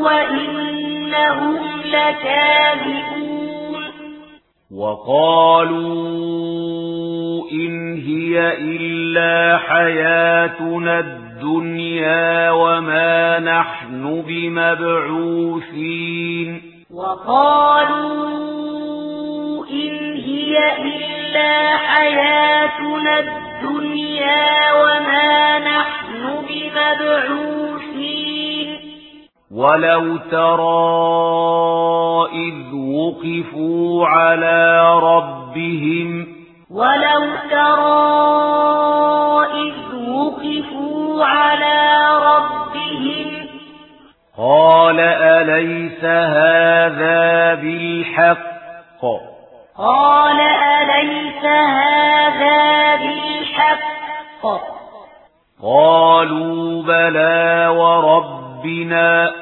وإنهم لكاذبون وقالوا إن هي إلا حياتنا الدنيا وما نحن بمبعوثين وقالوا إن هي إلا حياتنا الدنيا وما نحن بمبعوثين وَلَوْ تَرَى إِذْ وُقِفُوا عَلَى رَبِّهِمْ وَلَوْ تَرَى إِذْ وُقِفُوا عَلَى رَبِّهِمْ قَالَ أَلَيْسَ هَذَا بِالْحَقِّ قَالَ أَلَيْسَ هَذَا بِالْحَقِّ قَالُوا بَلَى وَرَبِّ ربنا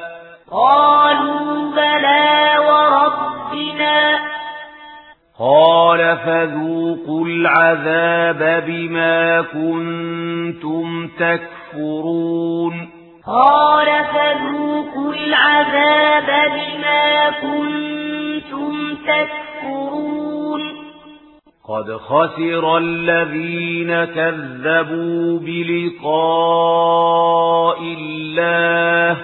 قالوا بلى وربنا. قال فذوقوا العذاب بما كنتم تكفرون. قال فذوقوا العذاب بما كنتم تكفرون. قد خسر الذين كذبوا بلقاء الله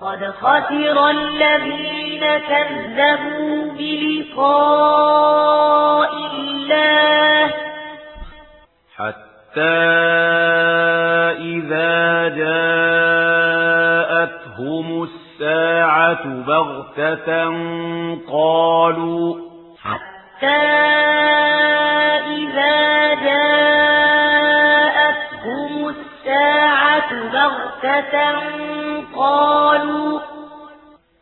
قد خسر الذين كذبوا بلقاء الله حتى إذا جاءتهم الساعة بغتة قالوا حتى إذا حتى إذا جاءتهم الساعة بغتة قالوا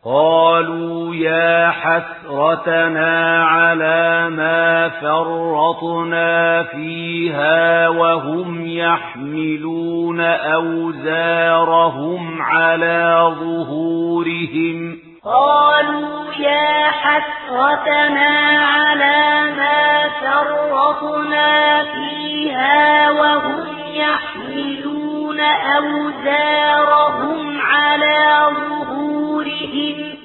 قالوا يا حسرتنا على ما فرطنا فيها وهم يحملون أوزارهم على ظهورهم قالوا يا حسرتنا على ما سرطنا فيها وهم يحملون أوزارهم على ظهورهم.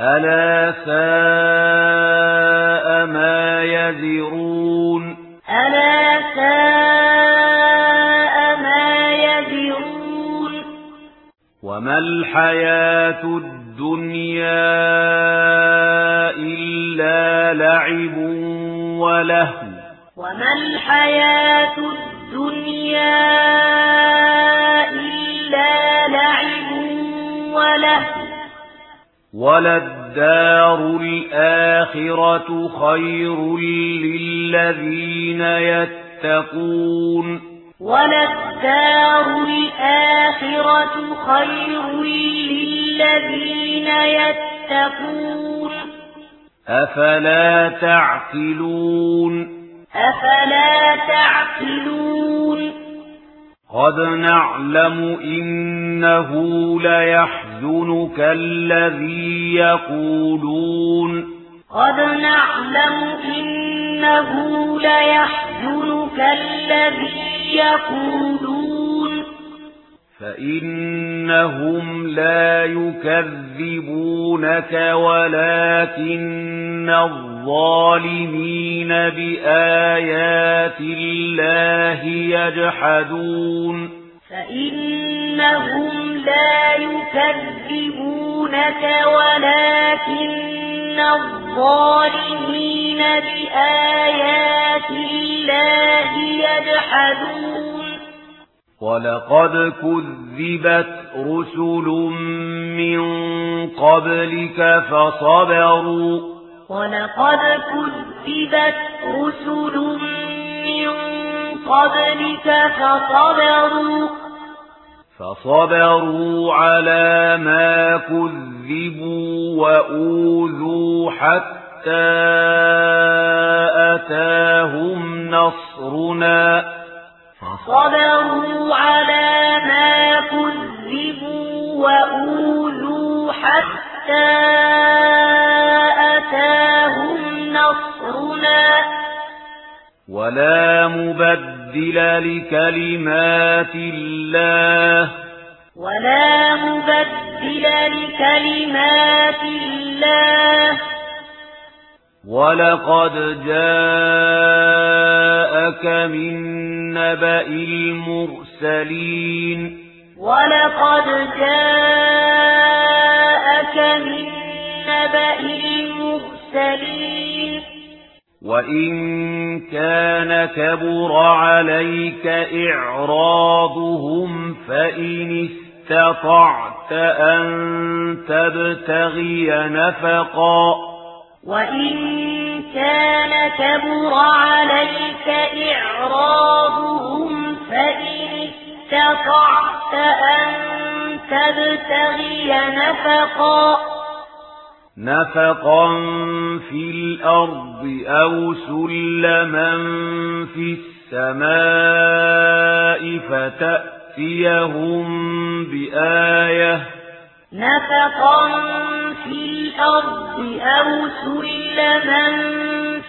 ألا ساء ما يذرون ألا ساء ما يذرون وما الحياة الدنيا الدنيا إلا لعب ولهو. وما الحياة الدنيا إلا لعب ولهو. وللدار الآخرة خير للذين يتقون. وللدار الآخرة خير للذين يتقون. أفلا تعقلون؟ أفلا تعقلون. قد نعلم إنه ليحزنك الذي يقولون. قد نعلم إنه ليحزنك الذي يقولون. فإنهم لا يكذبونك ولكن الظالمين بآيات الله يجحدون. فإنهم لا يكذبونك ولكن الظالمين الظالمين بآيات الله يجحدون. ولقد كذبت رسل من قبلك فصبروا. ولقد كذبت رسل من قبلك فصبروا. فصبروا على ما كذبوا وأوذوا حتى أتاهم نصرنا فصبروا على ما كذبوا وأوذوا حتى أتاهم نصرنا ولا مبدل مبدل لكلمات الله ولا مبدل لكلمات الله ولقد جاءك من نبأ المرسلين ولقد جاءك من نبأ المرسلين وَإِن كَانَ كَبُرَ عَلَيْكَ إِعْرَاضُهُمْ فَإِنِ اسْتَطَعْتَ أَن تَبْتَغِيَ نَفَقًا وَإِن كَانَ كَبُرَ عَلَيْكَ إِعْرَاضُهُمْ فَإِنِ اسْتَطَعْتَ أَن تَبْتَغِيَ نَفَقًا نفقا في الأرض أو سلما في السماء فتأتيهم بآية نفقا في الأرض أو سلما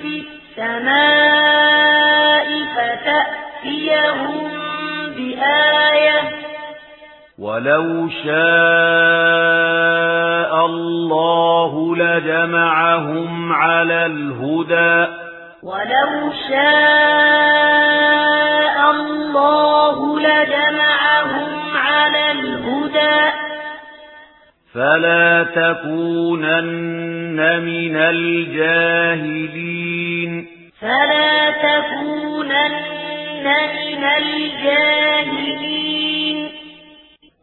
في السماء فتأتيهم بآية ولو شاء جمعهم على الهدى. ولو شاء الله لجمعهم على الهدى. فلا تكونن من الجاهلين. فلا تكونن من الجاهلين.